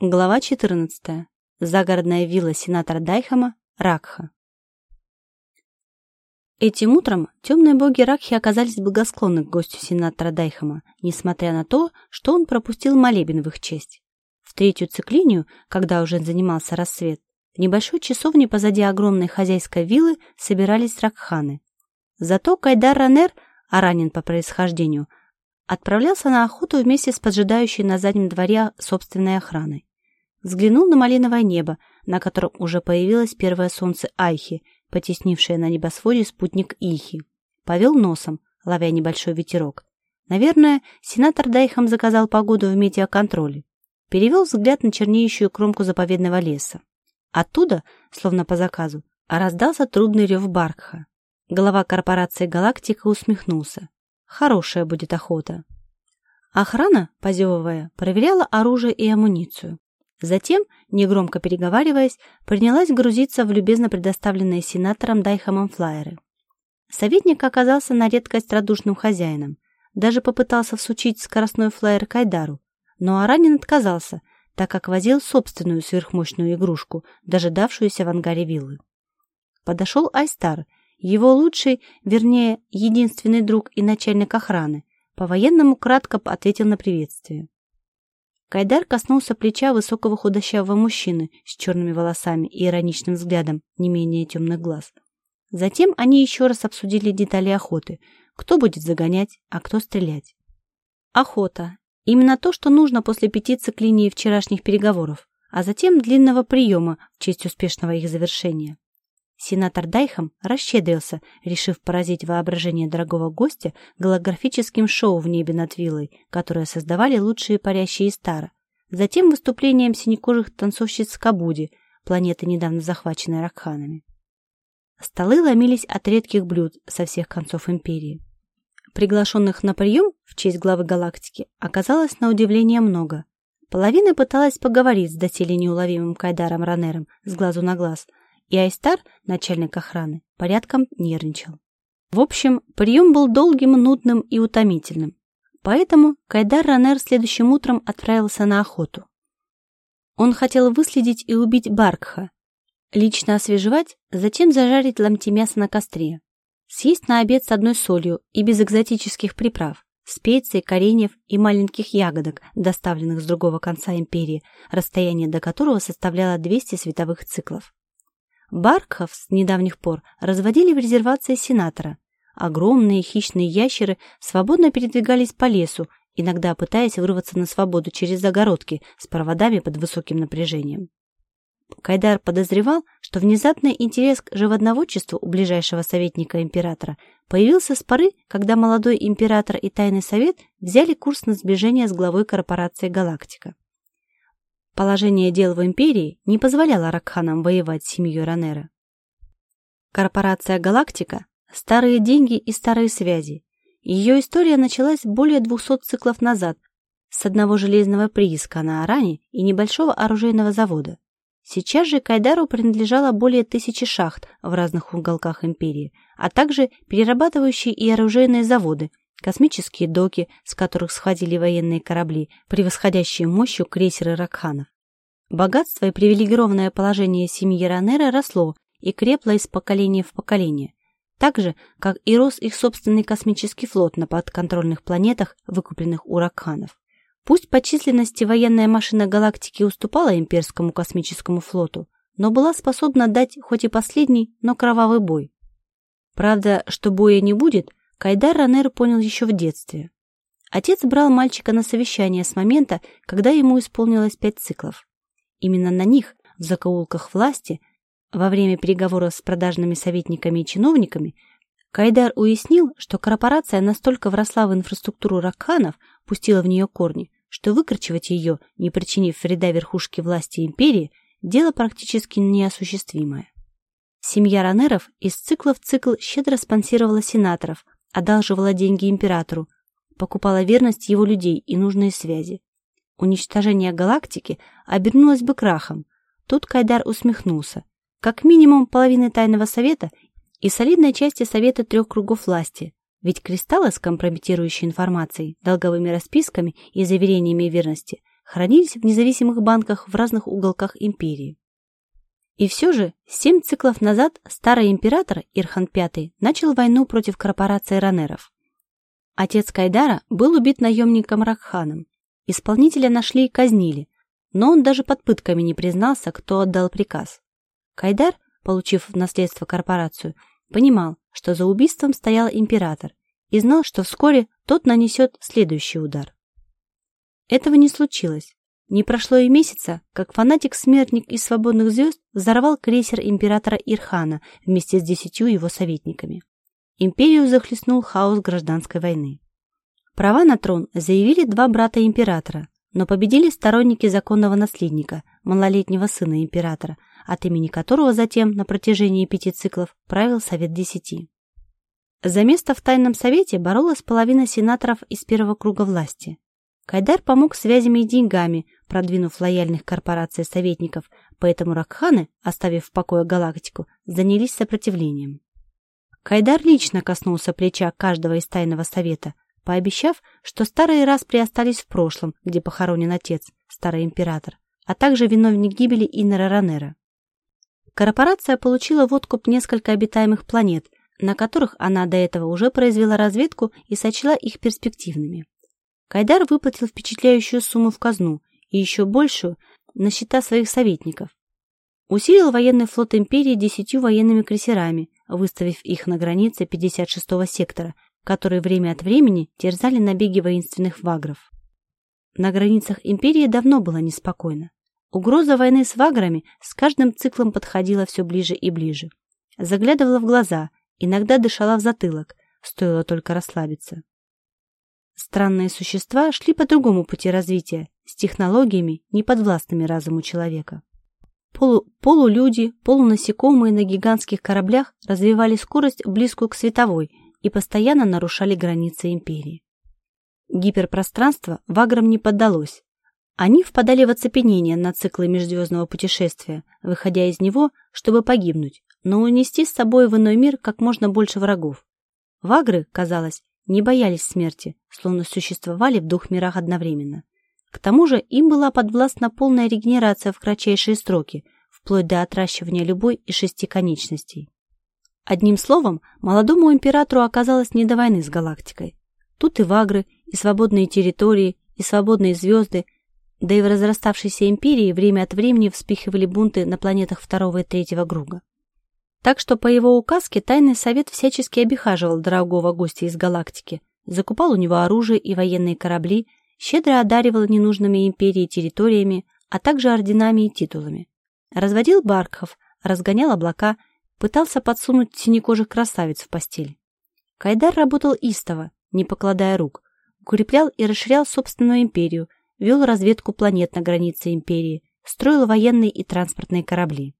Глава 14. Загородная вилла сенатора Дайхама, Ракха. Этим утром темные боги Ракхи оказались благосклонны к гостю сенатора Дайхама, несмотря на то, что он пропустил молебен в их честь. В третью циклинию, когда уже занимался рассвет, в небольшой часовне позади огромной хозяйской виллы собирались ракханы. Зато Кайдар Ранер, аранин по происхождению, отправлялся на охоту вместе с поджидающей на заднем дворе собственной охраной. Взглянул на малиновое небо, на котором уже появилось первое солнце Айхи, потеснившее на небосводе спутник Ихи. Повел носом, ловя небольшой ветерок. Наверное, сенатор Дайхам заказал погоду в метеоконтроле. Перевел взгляд на чернеющую кромку заповедного леса. Оттуда, словно по заказу, раздался трудный рев Баркха. Глава корпорации «Галактика» усмехнулся. Хорошая будет охота. Охрана, позевывая, проверяла оружие и амуницию. Затем, негромко переговариваясь, принялась грузиться в любезно предоставленные сенатором Дайхамом флайеры. Советник оказался на редкость радушным хозяином. Даже попытался всучить скоростной флайер Кайдару, но Аранин отказался, так как возил собственную сверхмощную игрушку, дожидавшуюся в ангаре виллы. Подошел Айстар, его лучший, вернее, единственный друг и начальник охраны, по-военному кратко ответил на приветствие. Кайдар коснулся плеча высокого худощавого мужчины с черными волосами и ироничным взглядом не менее темных глаз. Затем они еще раз обсудили детали охоты. Кто будет загонять, а кто стрелять. Охота. Именно то, что нужно после пяти циклиний вчерашних переговоров, а затем длинного приема в честь успешного их завершения. Сенатор Дайхам расщедрился, решив поразить воображение дорогого гостя голографическим шоу в небе над виллой, которое создавали лучшие парящие стара. Затем выступлением синекожих танцовщиц Кабуди, планеты, недавно захваченной Ракханами. Столы ломились от редких блюд со всех концов империи. Приглашенных на прием в честь главы галактики оказалось на удивление много. Половина пыталась поговорить с доселе неуловимым Кайдаром Ранером с глазу на глаз – и Айстар, начальник охраны, порядком нервничал. В общем, прием был долгим, нудным и утомительным. Поэтому Кайдар Ранер следующим утром отправился на охоту. Он хотел выследить и убить Баркха, лично освежевать, затем зажарить ломти мяса на костре, съесть на обед с одной солью и без экзотических приправ, специй, кореньев и маленьких ягодок, доставленных с другого конца империи, расстояние до которого составляло 200 световых циклов. Баркхов с недавних пор разводили в резервации сенатора. Огромные хищные ящеры свободно передвигались по лесу, иногда пытаясь вырваться на свободу через загородки с проводами под высоким напряжением. Кайдар подозревал, что внезапный интерес к живодноводчеству у ближайшего советника императора появился с поры, когда молодой император и тайный совет взяли курс на сближение с главой корпорации «Галактика». Положение дел в империи не позволяло Ракханам воевать с семьей Ранера. Корпорация «Галактика» – старые деньги и старые связи. Ее история началась более 200 циклов назад с одного железного прииска на Аране и небольшого оружейного завода. Сейчас же Кайдару принадлежало более тысячи шахт в разных уголках империи, а также перерабатывающие и оружейные заводы, космические доки, с которых сходили военные корабли, превосходящие мощью крейсеры Ракханов. Богатство и привилегированное положение семьи Ранера росло и крепло из поколения в поколение, так же, как и рос их собственный космический флот на подконтрольных планетах, выкупленных у Ракханов. Пусть по численности военная машина галактики уступала имперскому космическому флоту, но была способна дать хоть и последний, но кровавый бой. Правда, что боя не будет, Кайдар Ранер понял еще в детстве. Отец брал мальчика на совещание с момента, когда ему исполнилось пять циклов. Именно на них, в закоулках власти, во время переговоров с продажными советниками и чиновниками, Кайдар уяснил, что корпорация настолько вросла в инфраструктуру Ракханов, пустила в нее корни, что выкручивать ее, не причинив вреда верхушке власти империи, дело практически неосуществимое. Семья Ранеров из цикла в цикл щедро спонсировала сенаторов, одалживала деньги императору, покупала верность его людей и нужные связи. Уничтожение галактики обернулось бы крахом. Тут Кайдар усмехнулся. Как минимум половины тайного совета и солидной части совета трех кругов власти. Ведь кристаллы с компрометирующей информацией, долговыми расписками и заверениями верности хранились в независимых банках в разных уголках империи. И все же, семь циклов назад старый император Ирхан V начал войну против корпорации Ранеров. Отец Кайдара был убит наемником Ракханом. Исполнителя нашли и казнили, но он даже под пытками не признался, кто отдал приказ. Кайдар, получив в наследство корпорацию, понимал, что за убийством стоял император и знал, что вскоре тот нанесет следующий удар. Этого не случилось. Не прошло и месяца, как фанатик-смертник из свободных звезд взорвал крейсер императора Ирхана вместе с десятью его советниками. Империю захлестнул хаос гражданской войны. Права на трон заявили два брата императора, но победили сторонники законного наследника, малолетнего сына императора, от имени которого затем на протяжении пяти циклов правил Совет Десяти. За место в Тайном Совете боролась половина сенаторов из первого круга власти. Кайдар помог связями и деньгами, продвинув лояльных корпораций советников, поэтому Ракханы, оставив в покое галактику, занялись сопротивлением. Кайдар лично коснулся плеча каждого из тайного совета, пообещав, что старые распри остались в прошлом, где похоронен отец, старый император, а также виновник гибели Иннера Ранера. Корпорация получила в откуп несколько обитаемых планет, на которых она до этого уже произвела разведку и сочла их перспективными. Кайдар выплатил впечатляющую сумму в казну и еще большую на счета своих советников. Усилил военный флот империи десятью военными крейсерами, выставив их на границе 56-го сектора, которые время от времени терзали набеги воинственных вагров. На границах империи давно было неспокойно. Угроза войны с ваграми с каждым циклом подходила все ближе и ближе. Заглядывала в глаза, иногда дышала в затылок, стоило только расслабиться. Странные существа шли по другому пути развития, с технологиями, не подвластными разуму человека. Полу, полулюди, полунасекомые на гигантских кораблях развивали скорость близкую к световой и постоянно нарушали границы империи. Гиперпространство ваграм не поддалось. Они впадали в оцепенение на циклы межзвездного путешествия, выходя из него, чтобы погибнуть, но унести с собой в иной мир как можно больше врагов. Вагры, казалось, не боялись смерти, словно существовали в двух мирах одновременно. К тому же им была подвластна полная регенерация в кратчайшие сроки, вплоть до отращивания любой из шести конечностей. Одним словом, молодому императору оказалось не до войны с галактикой. Тут и вагры, и свободные территории, и свободные звезды, да и в разраставшейся империи время от времени вспихивали бунты на планетах второго и третьего круга. Так что по его указке Тайный Совет всячески обихаживал дорогого гостя из галактики, закупал у него оружие и военные корабли, щедро одаривал ненужными империи территориями, а также орденами и титулами. Разводил баркхов, разгонял облака, пытался подсунуть синекожих красавиц в постель. Кайдар работал истово, не покладая рук, укреплял и расширял собственную империю, вел разведку планет на границе империи, строил военные и транспортные корабли.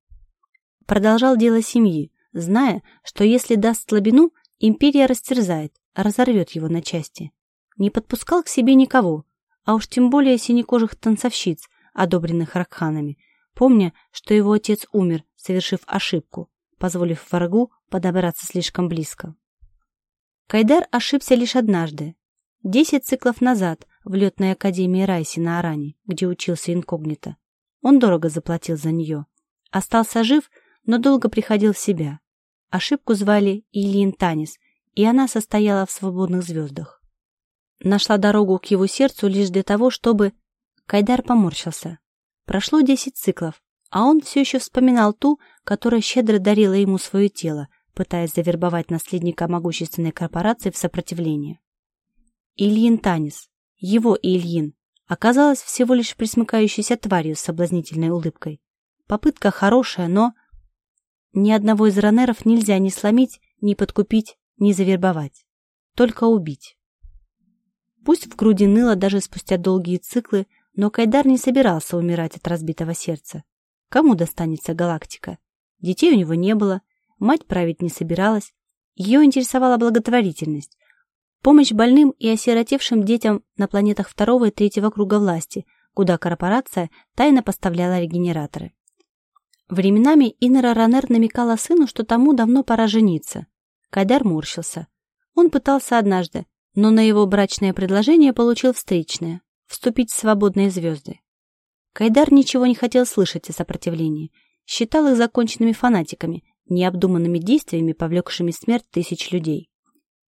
Продолжал дело семьи, зная, что если даст слабину, империя растерзает, разорвет его на части. Не подпускал к себе никого, а уж тем более синекожих танцовщиц, одобренных Ракханами, помня, что его отец умер, совершив ошибку, позволив врагу подобраться слишком близко. Кайдар ошибся лишь однажды. Десять циклов назад в летной академии Райси на Аране, где учился инкогнито. Он дорого заплатил за нее. Остался жив, но долго приходил в себя. Ошибку звали Ильин Танис, и она состояла в свободных звездах нашла дорогу к его сердцу лишь для того, чтобы... Кайдар поморщился. Прошло десять циклов, а он все еще вспоминал ту, которая щедро дарила ему свое тело, пытаясь завербовать наследника могущественной корпорации в сопротивление. Ильин Танис, его Ильин, оказалась всего лишь присмыкающейся тварью с соблазнительной улыбкой. Попытка хорошая, но... Ни одного из ранеров нельзя ни сломить, ни подкупить, ни завербовать. Только убить. Пусть в груди ныло даже спустя долгие циклы, но Кайдар не собирался умирать от разбитого сердца. Кому достанется галактика? Детей у него не было, мать править не собиралась. Ее интересовала благотворительность, помощь больным и осиротевшим детям на планетах второго и третьего круга власти, куда корпорация тайно поставляла регенераторы. Временами Иннера Ранер намекала сыну, что тому давно пора жениться. Кайдар морщился. Он пытался однажды, но на его брачное предложение получил встречное. вступить в свободные звезды. Кайдар ничего не хотел слышать о сопротивлении, считал их законченными фанатиками, необдуманными действиями, повлекшими смерть тысяч людей.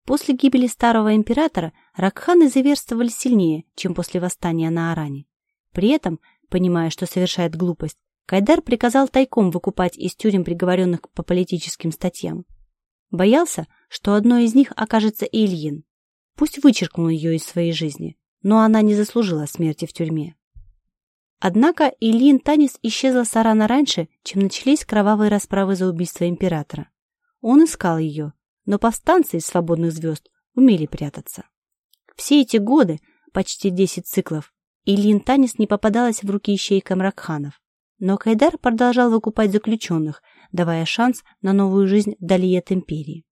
После гибели старого императора Ракханы заверствовали сильнее, чем после восстания на Аране. При этом, понимая, что совершает глупость, Кайдар приказал тайком выкупать из тюрем приговоренных по политическим статьям. Боялся, что одной из них окажется Ильин. Пусть вычеркнул ее из своей жизни, но она не заслужила смерти в тюрьме. Однако Ильин Танис исчезла с Арана раньше, чем начались кровавые расправы за убийство императора. Он искал ее, но повстанцы из свободных звезд умели прятаться. Все эти годы, почти 10 циклов, Ильин Танис не попадалась в руки ищейкам Ракханов. Но Кайдар продолжал выкупать заключенных, давая шанс на новую жизнь вдали от империи.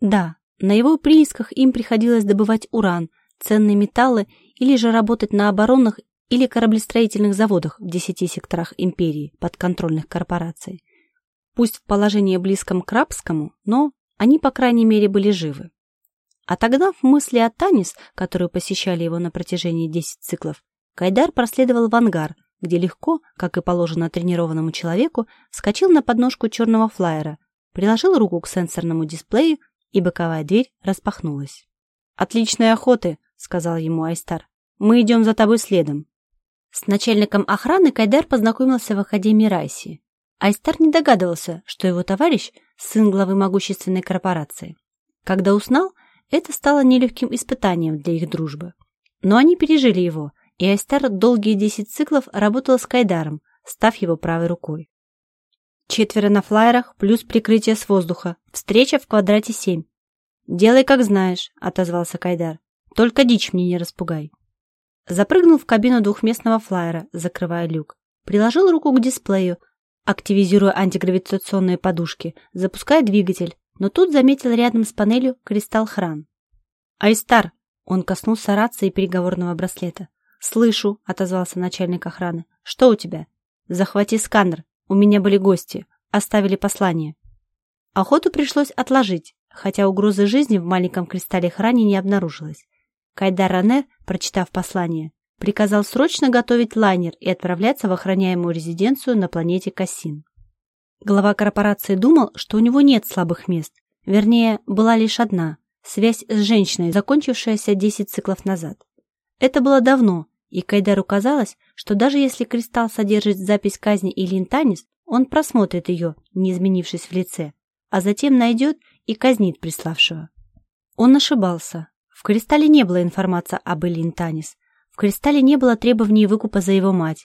Да, на его приисках им приходилось добывать уран, ценные металлы или же работать на оборонных или кораблестроительных заводах в десяти секторах империи подконтрольных корпораций. Пусть в положении близком к рабскому, но они, по крайней мере, были живы. Отогнав мысли о Танис, которую посещали его на протяжении 10 циклов, Кайдар проследовал в ангар, где легко, как и положено тренированному человеку, вскочил на подножку черного флайера, приложил руку к сенсорному дисплею, и боковая дверь распахнулась. «Отличной охоты!» — сказал ему Айстар. «Мы идем за тобой следом». С начальником охраны Кайдар познакомился в Академии Райси. Айстар не догадывался, что его товарищ — сын главы могущественной корпорации. Когда узнал, это стало нелегким испытанием для их дружбы. Но они пережили его, и Айстар долгие десять циклов работал с Кайдаром, став его правой рукой. Четверо на флайерах, плюс прикрытие с воздуха. Встреча в квадрате семь. «Делай, как знаешь», — отозвался Кайдар. «Только дичь мне не распугай». Запрыгнул в кабину двухместного флайера, закрывая люк. Приложил руку к дисплею, активизируя антигравитационные подушки, запуская двигатель, но тут заметил рядом с панелью кристалл хран. «Айстар!» — он коснулся рации переговорного браслета. «Слышу», — отозвался начальник охраны. «Что у тебя?» «Захвати сканер. У меня были гости. Оставили послание». Охоту пришлось отложить, хотя угрозы жизни в маленьком кристалле храни не обнаружилось. Кайдар Ранер, прочитав послание, приказал срочно готовить лайнер и отправляться в охраняемую резиденцию на планете Кассин. Глава корпорации думал, что у него нет слабых мест. Вернее, была лишь одна – связь с женщиной, закончившаяся 10 циклов назад. Это было давно, и Кайдару казалось, что даже если кристалл содержит запись казни или интанис, он просмотрит ее, не изменившись в лице, а затем найдет и казнит приславшего. Он ошибался. В кристалле не было информации об Элин Танис. В кристалле не было требований выкупа за его мать.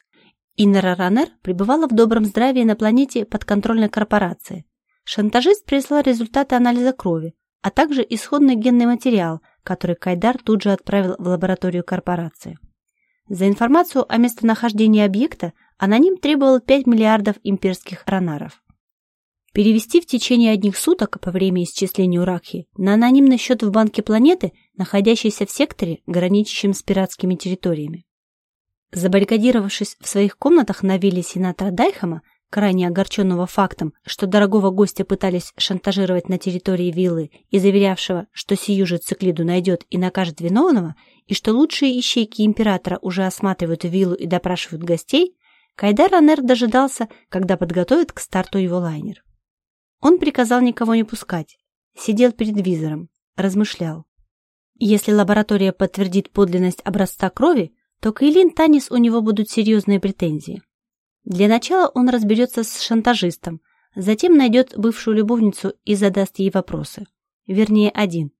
Иннера Ранер пребывала в добром здравии на планете подконтрольной корпорации. Шантажист прислал результаты анализа крови, а также исходный генный материал, который Кайдар тут же отправил в лабораторию корпорации. За информацию о местонахождении объекта аноним требовал 5 миллиардов имперских ранаров. Перевести в течение одних суток по времени исчисления Уракхи на анонимный счет в банке планеты, находящейся в секторе, граничащем с пиратскими территориями. Забаррикадировавшись в своих комнатах на вилле сенатора Дайхама, крайне огорченного фактом, что дорогого гостя пытались шантажировать на территории виллы и заверявшего, что сию же циклиду найдет и накажет виновного, и что лучшие ищейки императора уже осматривают виллу и допрашивают гостей, Кайдар Анер дожидался, когда подготовят к старту его лайнер. Он приказал никого не пускать, сидел перед визором, размышлял. Если лаборатория подтвердит подлинность образца крови, то к Эйлин Танис у него будут серьезные претензии. Для начала он разберется с шантажистом, затем найдет бывшую любовницу и задаст ей вопросы. Вернее, один.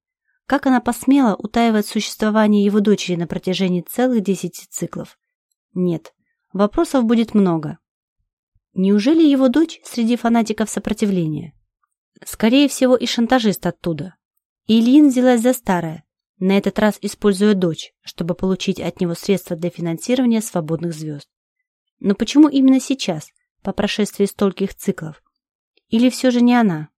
Как она посмела утаивать существование его дочери на протяжении целых десяти циклов? Нет, вопросов будет много. Неужели его дочь среди фанатиков сопротивления? Скорее всего, и шантажист оттуда. Ильин взялась за старое, на этот раз используя дочь, чтобы получить от него средства для финансирования свободных звезд. Но почему именно сейчас, по прошествии стольких циклов? Или все же не она?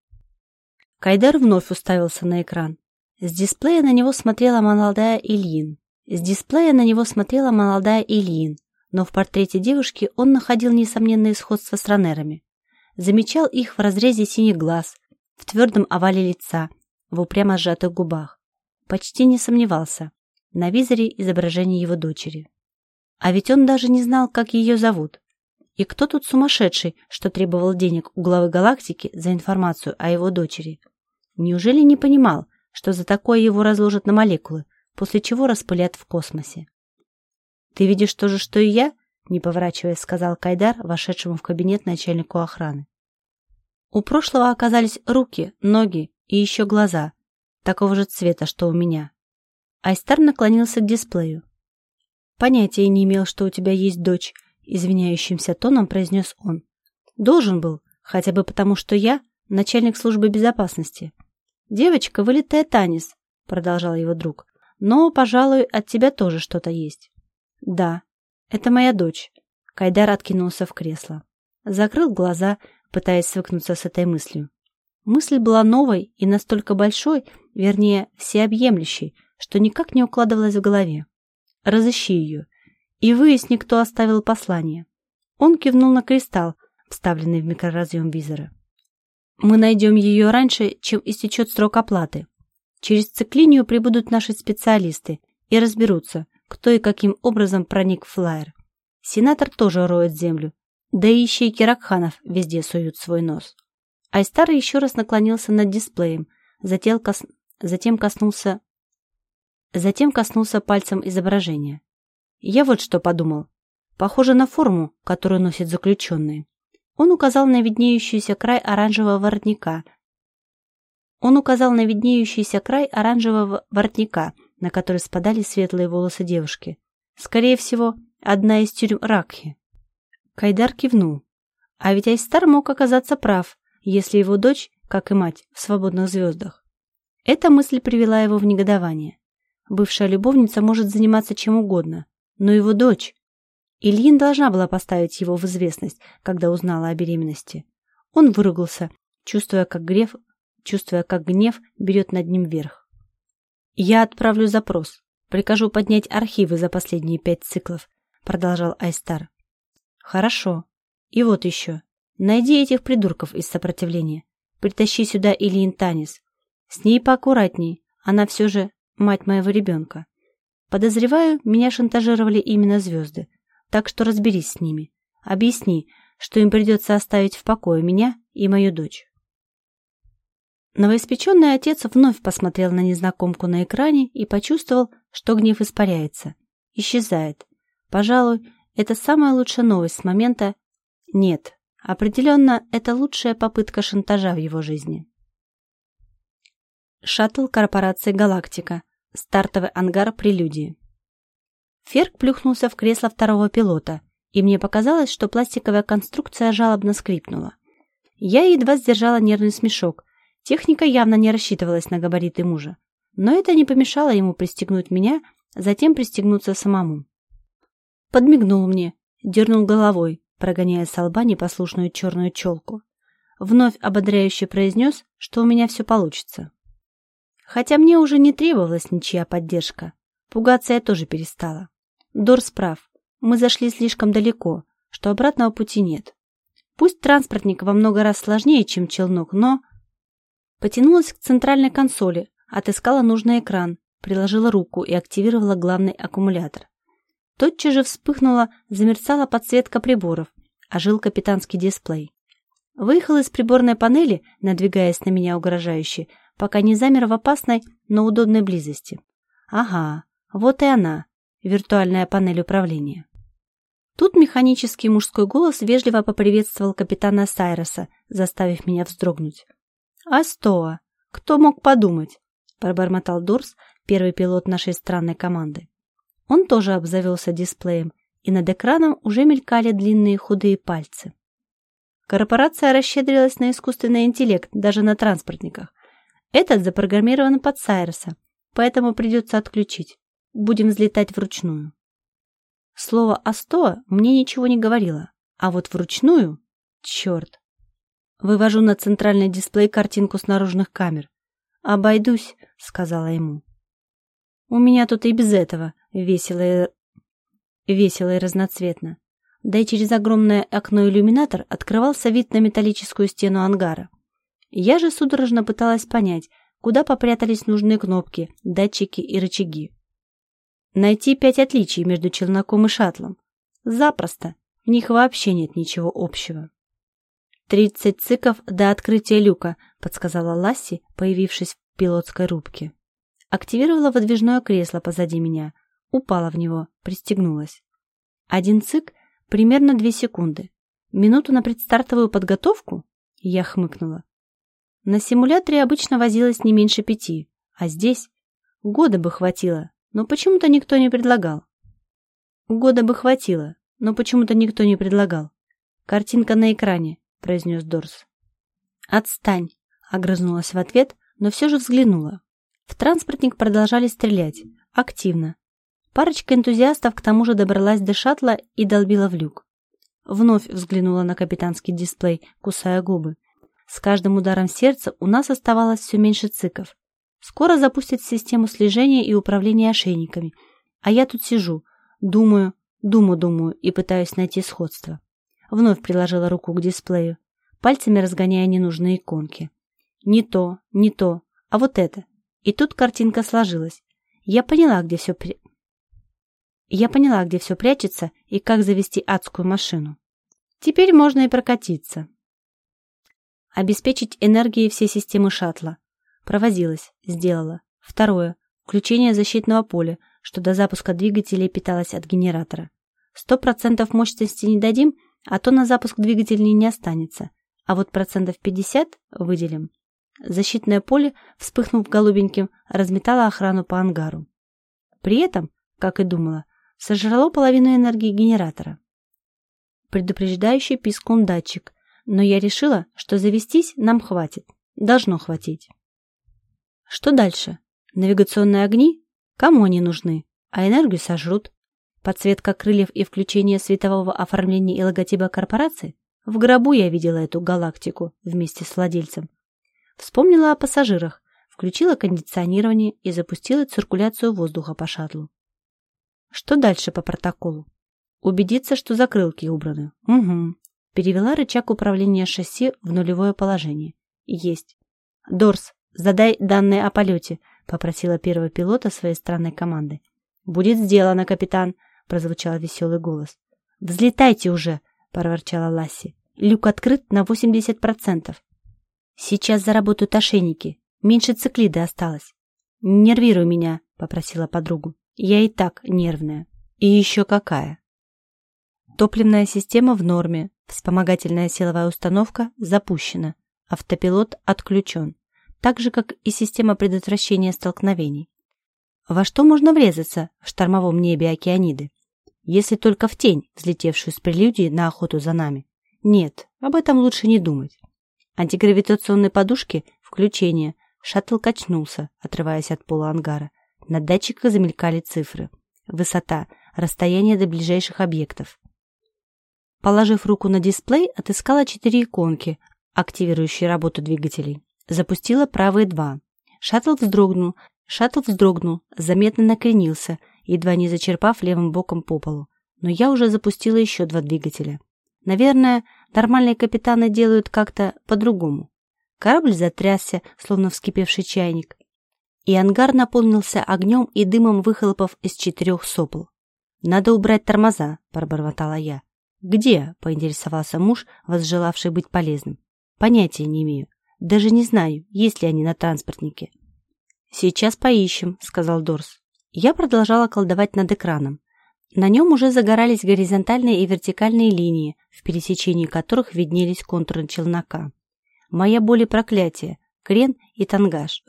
Кайдар вновь уставился на экран. С дисплея на него смотрела молодая Ильин. С дисплея на него смотрела молодая Ильин, но в портрете девушки он находил несомненное сходство с ранерами. Замечал их в разрезе синих глаз, в твердом овале лица, в упрямо сжатых губах. Почти не сомневался. На визоре изображение его дочери. А ведь он даже не знал, как ее зовут. И кто тут сумасшедший, что требовал денег у главы галактики за информацию о его дочери? Неужели не понимал, что за такое его разложат на молекулы, после чего распылят в космосе? «Ты видишь то же, что и я?» не поворачиваясь, сказал Кайдар, вошедшему в кабинет начальнику охраны. У прошлого оказались руки, ноги и еще глаза, такого же цвета, что у меня. Айстар наклонился к дисплею. «Понятия не имел, что у тебя есть дочь», — извиняющимся тоном произнес он. «Должен был, хотя бы потому, что я начальник службы безопасности». «Девочка, вылитая Танис», — продолжал его друг. «Но, пожалуй, от тебя тоже что-то есть». «Да, это моя дочь». Кайдар откинулся в кресло. Закрыл глаза, пытаясь свыкнуться с этой мыслью. Мысль была новой и настолько большой, вернее, всеобъемлющей, что никак не укладывалась в голове. Разыщи ее и выясни, кто оставил послание. Он кивнул на кристалл, вставленный в микроразъем визора. Мы найдем ее раньше, чем истечет срок оплаты. Через циклинию прибудут наши специалисты и разберутся, кто и каким образом проник в флайер. Сенатор тоже роет землю, да и ищейки Ракханов везде суют свой нос. Айстар еще раз наклонился над дисплеем, затем, кос... затем коснулся затем коснулся пальцем изображения. Я вот что подумал. Похоже на форму, которую носят заключенные. Он указал на виднеющийся край оранжевого воротника. Он указал на виднеющийся край оранжевого воротника, на который спадали светлые волосы девушки. Скорее всего, одна из тюрем Ракхи. Кайдар кивнул. А ведь Айстар мог оказаться прав, если его дочь, как и мать, в свободных звездах. Эта мысль привела его в негодование. Бывшая любовница может заниматься чем угодно, но его дочь... Ильин должна была поставить его в известность, когда узнала о беременности. Он выругался, чувствуя, как гнев, чувствуя, как гнев берет над ним верх. «Я отправлю запрос. Прикажу поднять архивы за последние пять циклов», продолжал Айстар. «Хорошо. И вот еще. Найди этих придурков из сопротивления. Притащи сюда Ильин Танис. С ней поаккуратней. Она все же мать моего ребенка. Подозреваю, меня шантажировали именно звезды, так что разберись с ними. Объясни, что им придется оставить в покое меня и мою дочь. Новоиспеченный отец вновь посмотрел на незнакомку на экране и почувствовал, что гнев испаряется, исчезает. Пожалуй, это самая лучшая новость с момента... Нет, определенно, это лучшая попытка шантажа в его жизни. Шаттл корпорации «Галактика», Стартовый ангар прелюдии. Ферк плюхнулся в кресло второго пилота, и мне показалось, что пластиковая конструкция жалобно скрипнула. Я едва сдержала нервный смешок. Техника явно не рассчитывалась на габариты мужа. Но это не помешало ему пристегнуть меня, затем пристегнуться самому. Подмигнул мне, дернул головой, прогоняя с лба непослушную черную челку. Вновь ободряюще произнес, что у меня все получится. Хотя мне уже не требовалась ничья поддержка. Пугаться я тоже перестала. Дорс прав. Мы зашли слишком далеко, что обратного пути нет. Пусть транспортник во много раз сложнее, чем челнок, но... Потянулась к центральной консоли, отыскала нужный экран, приложила руку и активировала главный аккумулятор. Тотчас же вспыхнула, замерцала подсветка приборов, ожил капитанский дисплей. Выехал из приборной панели, надвигаясь на меня угрожающе, пока не замер в опасной, но удобной близости. Ага, вот и она, виртуальная панель управления. Тут механический мужской голос вежливо поприветствовал капитана Сайроса, заставив меня вздрогнуть. «Астоа! Кто мог подумать?» – пробормотал Дорс, первый пилот нашей странной команды. Он тоже обзавелся дисплеем, и над экраном уже мелькали длинные худые пальцы. Корпорация расщедрилась на искусственный интеллект даже на транспортниках, этот запрограммирован под Сайроса, поэтому придется отключить. Будем взлетать вручную. Слово «Астоа» мне ничего не говорило, а вот вручную — черт. Вывожу на центральный дисплей картинку с наружных камер. «Обойдусь», — сказала ему. «У меня тут и без этого весело и... весело и разноцветно». Да и через огромное окно-иллюминатор открывался вид на металлическую стену ангара. Я же судорожно пыталась понять, куда попрятались нужные кнопки, датчики и рычаги. Найти пять отличий между челноком и шаттлом. Запросто. В них вообще нет ничего общего. «Тридцать циков до открытия люка», — подсказала Ласси, появившись в пилотской рубке. Активировала выдвижное кресло позади меня, упала в него, пристегнулась. Один цик — примерно две секунды. Минуту на предстартовую подготовку? Я хмыкнула. На симуляторе обычно возилась не меньше пяти, а здесь года бы хватило, но почему-то никто не предлагал. Года бы хватило, но почему-то никто не предлагал. Картинка на экране, произнес Дорс. Отстань, огрызнулась в ответ, но все же взглянула. В транспортник продолжали стрелять, активно. Парочка энтузиастов к тому же добралась до шаттла и долбила в люк. Вновь взглянула на капитанский дисплей, кусая губы. С каждым ударом сердца у нас оставалось все меньше циков. Скоро запустят систему слежения и управления ошейниками. А я тут сижу, думаю, думаю-думаю и пытаюсь найти сходство. Вновь приложила руку к дисплею, пальцами разгоняя ненужные иконки. Не то, не то, а вот это. И тут картинка сложилась. Я поняла, где все при... Я поняла, где все прячется и как завести адскую машину. Теперь можно и прокатиться. Обеспечить энергией все системы шаттла. Провозилась, сделала. Второе. Включение защитного поля, что до запуска двигателей питалось от генератора. Сто процентов мощности не дадим, а то на запуск двигателей не останется. А вот процентов 50 выделим. Защитное поле, вспыхнув голубеньким, разметало охрану по ангару. При этом, как и думала, сожрало половину энергии генератора. Предупреждающий пискун датчик, но я решила, что завестись нам хватит. Должно хватить. Что дальше? Навигационные огни? Кому они нужны? А энергию сожрут. Подсветка крыльев и включение светового оформления и логотипа корпорации? В гробу я видела эту галактику вместе с владельцем. Вспомнила о пассажирах, включила кондиционирование и запустила циркуляцию воздуха по шаттлу. Что дальше по протоколу? Убедиться, что закрылки убраны. Угу. Перевела рычаг управления шасси в нулевое положение. Есть. Дорс, «Задай данные о полете», — попросила первого пилота своей странной команды. «Будет сделано, капитан», — прозвучал веселый голос. «Взлетайте уже», — проворчала Ласси. «Люк открыт на 80%. Сейчас заработают ошейники. Меньше циклиды осталось». «Не нервируй меня», — попросила подругу. «Я и так нервная». «И еще какая?» Топливная система в норме, вспомогательная силовая установка запущена, автопилот отключен так же, как и система предотвращения столкновений. Во что можно врезаться в штормовом небе океаниды? Если только в тень, взлетевшую с прелюдии на охоту за нами. Нет, об этом лучше не думать. Антигравитационные подушки – включение. Шаттл качнулся, отрываясь от пола ангара. На датчиках замелькали цифры. Высота, расстояние до ближайших объектов. Положив руку на дисплей, отыскала четыре иконки, активирующие работу двигателей. Запустила правые два. Шаттл вздрогнул, шаттл вздрогнул, заметно накренился, едва не зачерпав левым боком по полу. Но я уже запустила еще два двигателя. Наверное, нормальные капитаны делают как-то по-другому. Корабль затрясся, словно вскипевший чайник, и ангар наполнился огнем и дымом выхлопов из четырех сопл. «Надо убрать тормоза», — пробормотала я. «Где?» — поинтересовался муж, возжелавший быть полезным. «Понятия не имею. Даже не знаю, есть ли они на транспортнике. «Сейчас поищем», — сказал Дорс. Я продолжала колдовать над экраном. На нем уже загорались горизонтальные и вертикальные линии, в пересечении которых виднелись контуры челнока. Моя боль и проклятие, крен и тангаж.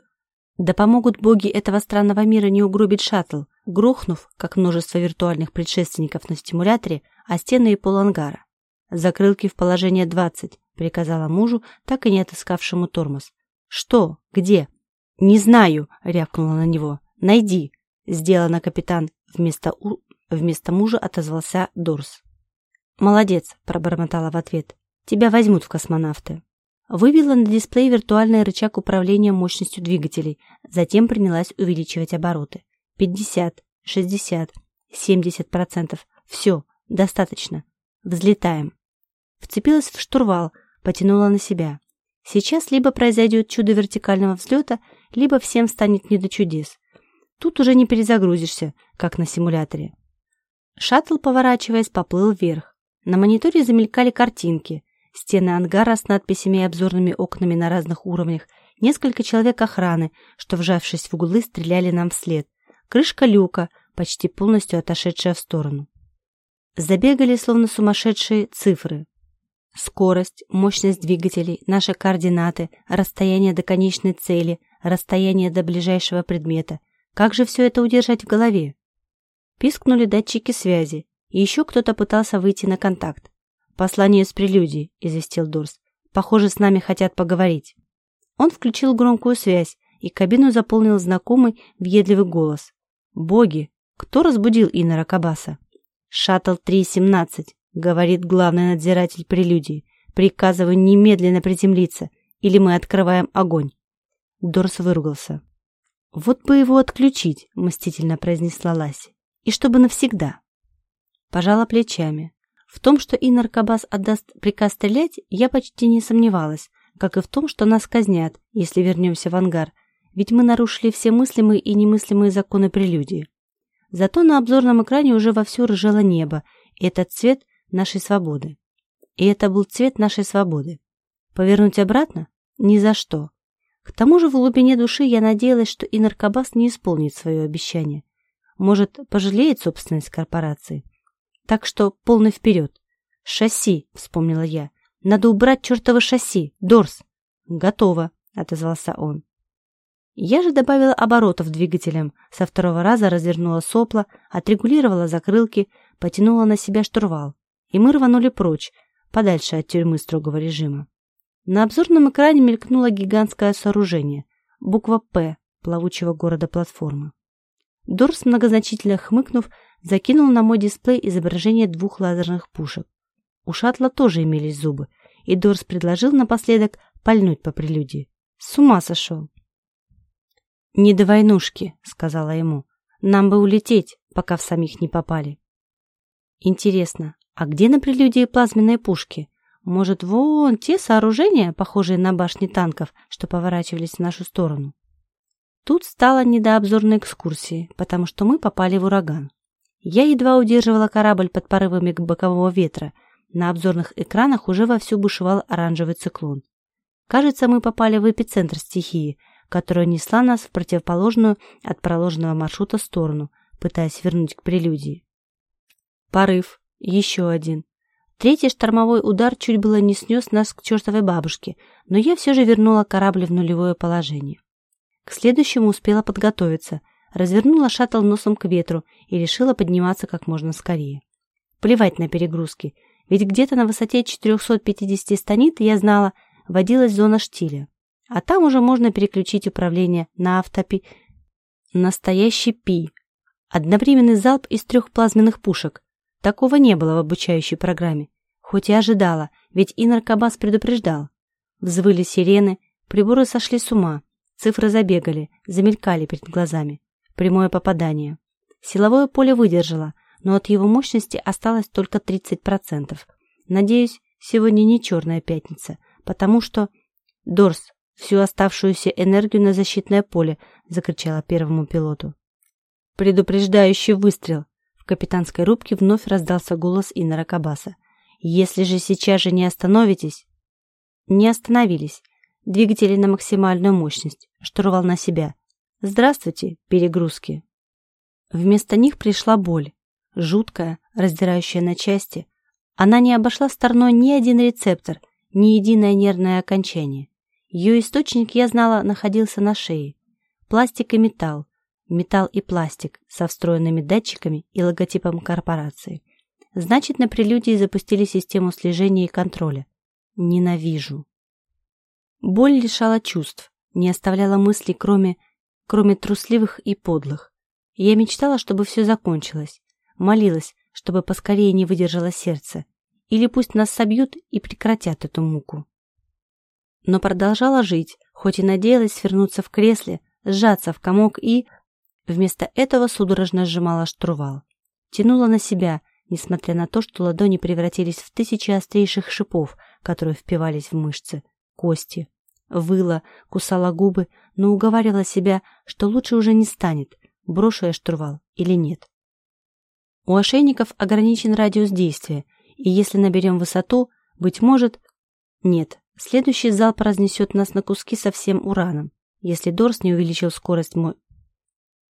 Да помогут боги этого странного мира не угробить шаттл, грохнув, как множество виртуальных предшественников на стимуляторе, о стены и пол ангара. Закрылки в положение 20, приказала мужу, так и не отыскавшему тормоз. «Что? Где?» «Не знаю», — рявкнула на него. «Найди». «Сделано, капитан», — вместо, у... вместо мужа отозвался Дорс. «Молодец», — пробормотала в ответ. «Тебя возьмут в космонавты». Вывела на дисплей виртуальный рычаг управления мощностью двигателей, затем принялась увеличивать обороты. 50, 60, 70%. Все, достаточно. Взлетаем. Вцепилась в штурвал, потянула на себя. Сейчас либо произойдет чудо вертикального взлета, либо всем станет не до чудес. Тут уже не перезагрузишься, как на симуляторе. Шаттл, поворачиваясь, поплыл вверх. На мониторе замелькали картинки. Стены ангара с надписями и обзорными окнами на разных уровнях. Несколько человек охраны, что, вжавшись в углы, стреляли нам вслед. Крышка люка, почти полностью отошедшая в сторону. Забегали, словно сумасшедшие, цифры. Скорость, мощность двигателей, наши координаты, расстояние до конечной цели, расстояние до ближайшего предмета – как же все это удержать в голове? Пискнули датчики связи, и еще кто-то пытался выйти на контакт. «Послание с прелюдией», — известил Дорс. «Похоже, с нами хотят поговорить». Он включил громкую связь, и кабину заполнил знакомый, въедливый голос. «Боги! Кто разбудил Инна Кабаса?» «Шаттл 317», — говорит главный надзиратель прелюдии. «Приказываю немедленно приземлиться, или мы открываем огонь». Дорс выругался. «Вот бы его отключить», — мстительно произнесла Ласи. «И чтобы навсегда». Пожала плечами. В том, что и наркобас отдаст приказ стрелять, я почти не сомневалась, как и в том, что нас казнят, если вернемся в ангар, ведь мы нарушили все мыслимые и немыслимые законы прелюдии. Зато на обзорном экране уже вовсю рыжело небо, и этот цвет нашей свободы. И это был цвет нашей свободы. Повернуть обратно? Ни за что. К тому же в глубине души я надеялась, что и наркобас не исполнит свое обещание. Может, пожалеет собственность корпорации. Так что полный вперед. «Шасси», — вспомнила я. «Надо убрать чертово шасси, Дорс». «Готово», — отозвался он. Я же добавила оборотов двигателям, со второго раза развернула сопла, отрегулировала закрылки, потянула на себя штурвал, и мы рванули прочь, подальше от тюрьмы строгого режима. На обзорном экране мелькнуло гигантское сооружение, буква «П» плавучего города платформы. Дорс, многозначительно хмыкнув, закинул на мой дисплей изображение двух лазерных пушек. У шаттла тоже имелись зубы, и Дорс предложил напоследок пальнуть по прелюдии. С ума сошел. «Не до войнушки», — сказала ему. «Нам бы улететь, пока в самих не попали». «Интересно, а где на прелюдии плазменные пушки?» Может, вон те сооружения, похожие на башни танков, что поворачивались в нашу сторону? Тут стало не до обзорной экскурсии, потому что мы попали в ураган. Я едва удерживала корабль под порывами бокового ветра. На обзорных экранах уже вовсю бушевал оранжевый циклон. Кажется, мы попали в эпицентр стихии, которая несла нас в противоположную от проложенного маршрута сторону, пытаясь вернуть к прелюдии. Порыв. Еще один. Третий штормовой удар чуть было не снес нас к чертовой бабушке, но я все же вернула корабль в нулевое положение. К следующему успела подготовиться, развернула шаттл носом к ветру и решила подниматься как можно скорее. Плевать на перегрузки, ведь где-то на высоте 450 станит, я знала, водилась зона штиля. А там уже можно переключить управление на автопи... Настоящий пи. Одновременный залп из трех плазменных пушек. Такого не было в обучающей программе. Хоть и ожидала, ведь и наркобас предупреждал. Взвыли сирены, приборы сошли с ума, цифры забегали, замелькали перед глазами. Прямое попадание. Силовое поле выдержало, но от его мощности осталось только 30%. Надеюсь, сегодня не черная пятница, потому что... Дорс, всю оставшуюся энергию на защитное поле, закричала первому пилоту. Предупреждающий выстрел. В капитанской рубке вновь раздался голос Иннера Кабаса. Если же сейчас же не остановитесь... Не остановились. Двигатели на максимальную мощность. Штурвал на себя. Здравствуйте, перегрузки. Вместо них пришла боль. Жуткая, раздирающая на части. Она не обошла стороной ни один рецептор, ни единое нервное окончание. Ее источник, я знала, находился на шее. Пластик и металл. Металл и пластик со встроенными датчиками и логотипом корпорации. Значит, на прелюдии запустили систему слежения и контроля. Ненавижу. Боль лишала чувств, не оставляла мыслей, кроме, кроме трусливых и подлых. Я мечтала, чтобы все закончилось. Молилась, чтобы поскорее не выдержало сердце. Или пусть нас собьют и прекратят эту муку. Но продолжала жить, хоть и надеялась свернуться в кресле, сжаться в комок и... Вместо этого судорожно сжимала штурвал. Тянула на себя, несмотря на то, что ладони превратились в тысячи острейших шипов, которые впивались в мышцы, кости. Выла, кусала губы, но уговаривала себя, что лучше уже не станет, брошу я штурвал или нет. У ошейников ограничен радиус действия, и если наберем высоту, быть может... Нет, следующий залп разнесет нас на куски со всем ураном, если Дорс не увеличил скорость мо...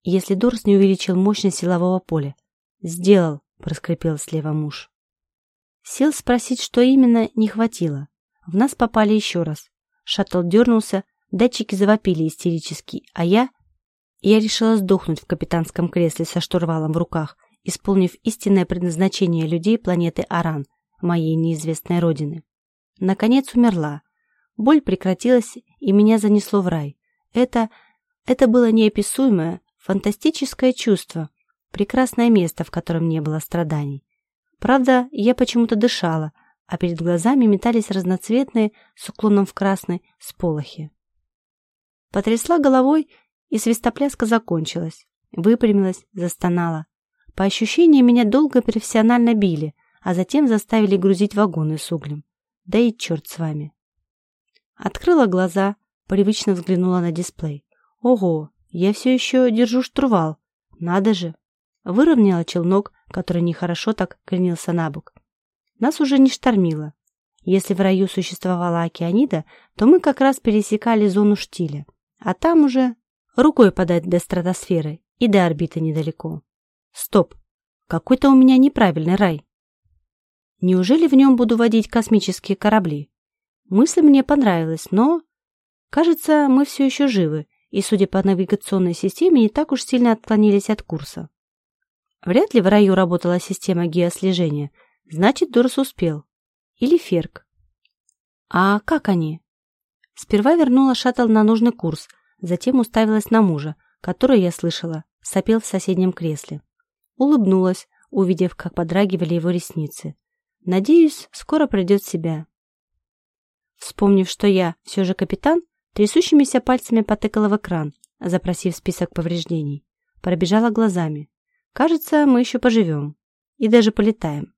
Если Дорс не увеличил мощность силового поля. «Сделал», — проскрипел слева муж. Сил спросить, что именно, не хватило. В нас попали еще раз. Шаттл дернулся, датчики завопили истерически, а я... Я решила сдохнуть в капитанском кресле со штурвалом в руках, исполнив истинное предназначение людей планеты Аран, моей неизвестной родины. Наконец умерла. Боль прекратилась, и меня занесло в рай. Это... это было неописуемое, фантастическое чувство, прекрасное место, в котором не было страданий. Правда, я почему-то дышала, а перед глазами метались разноцветные, с уклоном в красный, сполохи. Потрясла головой, и свистопляска закончилась. Выпрямилась, застонала. По ощущениям, меня долго профессионально били, а затем заставили грузить вагоны с углем. Да и черт с вами. Открыла глаза, привычно взглянула на дисплей. Ого, я все еще держу штурвал. Надо же. Выровняла челнок, который нехорошо так кренился на бок. Нас уже не штормило. Если в раю существовала океанида, то мы как раз пересекали зону штиля. А там уже рукой подать до стратосферы и до орбиты недалеко. Стоп! Какой-то у меня неправильный рай. Неужели в нем буду водить космические корабли? Мысль мне понравилась, но... Кажется, мы все еще живы, и, судя по навигационной системе, не так уж сильно отклонились от курса. Вряд ли в раю работала система геослежения. Значит, Дорс успел. Или Ферк. А как они? Сперва вернула шаттл на нужный курс, затем уставилась на мужа, который, я слышала, сопел в соседнем кресле. Улыбнулась, увидев, как подрагивали его ресницы. Надеюсь, скоро придет себя. Вспомнив, что я все же капитан, трясущимися пальцами потыкала в экран, запросив список повреждений. Пробежала глазами. Кажется, мы еще поживем. И даже полетаем.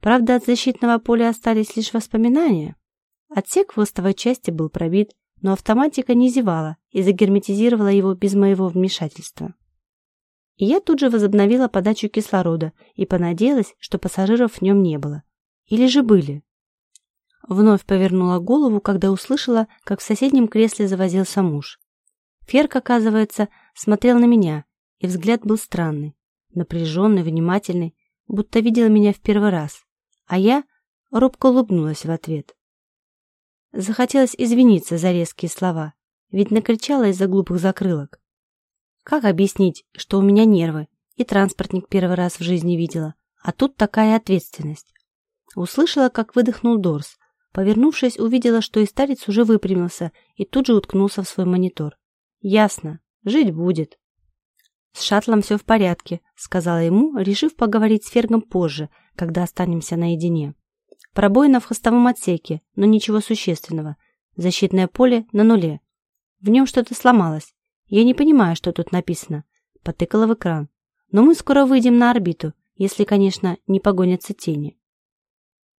Правда, от защитного поля остались лишь воспоминания. Отсек хвостовой части был пробит, но автоматика не зевала и загерметизировала его без моего вмешательства. И я тут же возобновила подачу кислорода и понадеялась, что пассажиров в нем не было. Или же были. Вновь повернула голову, когда услышала, как в соседнем кресле завозился муж. Ферк, оказывается, смотрел на меня, и взгляд был странный напряженный, внимательный, будто видела меня в первый раз, а я робко улыбнулась в ответ. Захотелось извиниться за резкие слова, ведь накричала из-за глупых закрылок. Как объяснить, что у меня нервы, и транспортник первый раз в жизни видела, а тут такая ответственность? Услышала, как выдохнул Дорс. Повернувшись, увидела, что и старец уже выпрямился и тут же уткнулся в свой монитор. Ясно, жить будет. «С шаттлом все в порядке», — сказала ему, решив поговорить с Фергом позже, когда останемся наедине. Пробоина в хвостовом отсеке, но ничего существенного. Защитное поле на нуле. В нем что-то сломалось. Я не понимаю, что тут написано. Потыкала в экран. Но мы скоро выйдем на орбиту, если, конечно, не погонятся тени.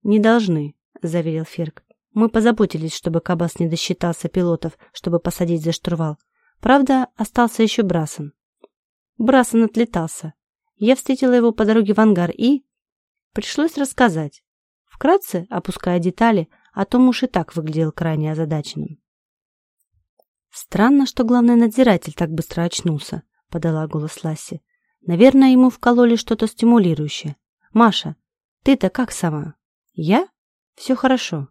«Не должны», — заверил Ферг. «Мы позаботились, чтобы Кабас не досчитался пилотов, чтобы посадить за штурвал. Правда, остался еще Брасон. Брасон отлетался. Я встретила его по дороге в ангар и... Пришлось рассказать. Вкратце, опуская детали, а то муж и так выглядел крайне озадаченным. «Странно, что главный надзиратель так быстро очнулся», — подала голос Ласси. «Наверное, ему вкололи что-то стимулирующее. Маша, ты-то как сама?» «Я? Все хорошо».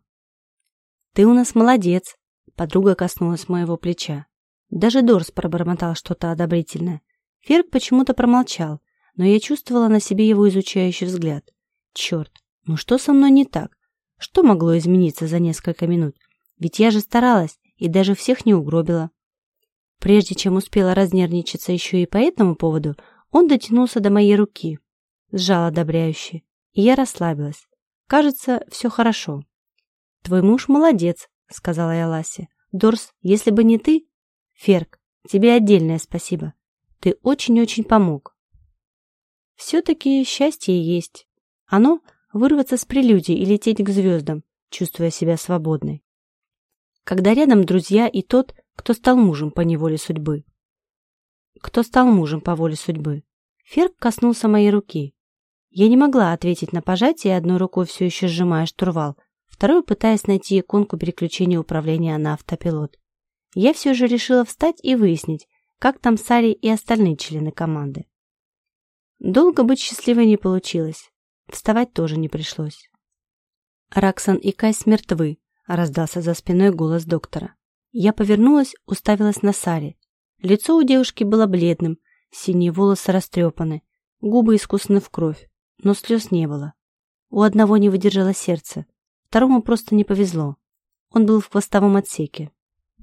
«Ты у нас молодец», — подруга коснулась моего плеча. Даже Дорс пробормотал что-то одобрительное. Ферк почему-то промолчал, но я чувствовала на себе его изучающий взгляд. Черт, ну что со мной не так? Что могло измениться за несколько минут? Ведь я же старалась и даже всех не угробила. Прежде чем успела разнервничаться еще и по этому поводу, он дотянулся до моей руки, сжал одобряюще, и я расслабилась. Кажется, все хорошо. «Твой муж молодец», — сказала я Ласе. «Дорс, если бы не ты...» «Ферк, тебе отдельное спасибо. Ты очень-очень помог. Все-таки счастье есть. Оно — вырваться с прелюдии и лететь к звездам, чувствуя себя свободной. Когда рядом друзья и тот, кто стал мужем по неволе судьбы. кто стал мужем по воле судьбы. Ферк коснулся моей руки. Я не могла ответить на пожатие, одной рукой все еще сжимая штурвал, второй пытаясь найти иконку переключения управления на автопилот. Я все же решила встать и выяснить, как там Сари и остальные члены команды. Долго быть счастливой не получилось. Вставать тоже не пришлось. «Раксон и Кайс мертвы», — раздался за спиной голос доктора. Я повернулась, уставилась на Сари. Лицо у девушки было бледным, синие волосы растрепаны, губы искусаны в кровь, но слез не было. У одного не выдержало сердце, второму просто не повезло. Он был в хвостовом отсеке.